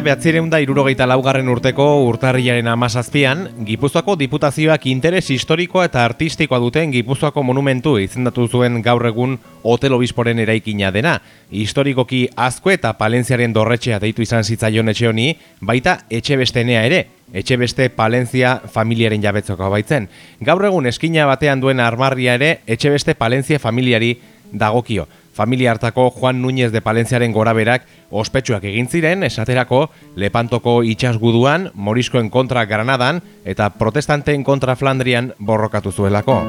behatzireunda irurogeita laugarren urteko urtarriaren amazazpian, Gipuzkoako diputazioak interes historikoa eta artistikoa duten Gipuzkoako monumentu izendatu zuen gaur egun hotel obisporen eraikina dena. Historikoki azko eta palentziaren dorretxea deitu izan zitzaion etxe honi, baita etxe bestenea ere, etxe beste palentzia familiaren jabetzoko baitzen. Gaur egun eskina batean duen armarria ere, etxe beste palentzia familiari dagokio familia hartako Juan Núñez de Palentziaren goraberak ospetsuak egin ziren, esaterako Lepantoko itxasguduan, Moriskoen kontra Granadan eta protestanteen kontra Flandrian borrokatu zuelako.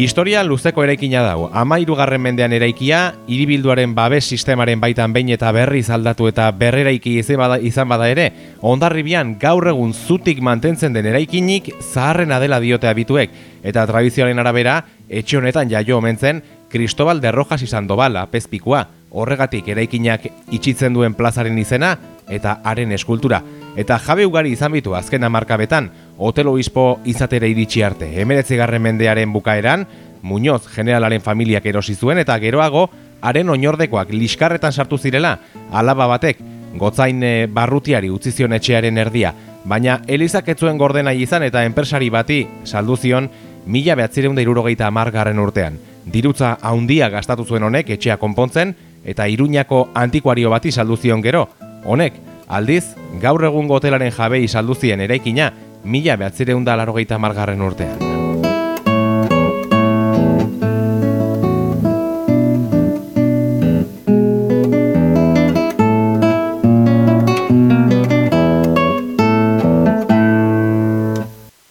Historia luzeko eraikina dago. Amairu garren mendean eraikia, iribilduaren babes sistemaren baitan behin eta berri zaldatu eta berreraiki izan bada ere, ondarribian gaur egun zutik mantentzen den eraikinik zaharren adela diote abituek, eta tradizioaren arabera, etxe honetan jaio omentzen, Cristobal de Rojas izan dobala, pezpikua, horregatik eraikinak itxitzen duen plazaren izena eta haren eskultura. Eta jabe ugari izan bitu azken amarkabetan, hotel obispo izatera iritsi arte. Emeretzi garren mendearen bukaeran, Muñoz generalaren familiak erosi zuen eta geroago, haren oinordekoak liskarretan sartu zirela, alaba batek, gotzain eh, barrutiari utzi zion etxearen erdia. Baina Elizak etzuen gordena izan eta enpresari bati saldu zion mila behatzireunda irurogeita amargarren urtean dirutza haundia gastatu zuen honek etxea konpontzen eta iruñako antikuario bati saldu zion gero. Honek, aldiz, gaur egun gotelaren jabei saldu zien eraikina, mila behatzireunda larogeita margarren urtean.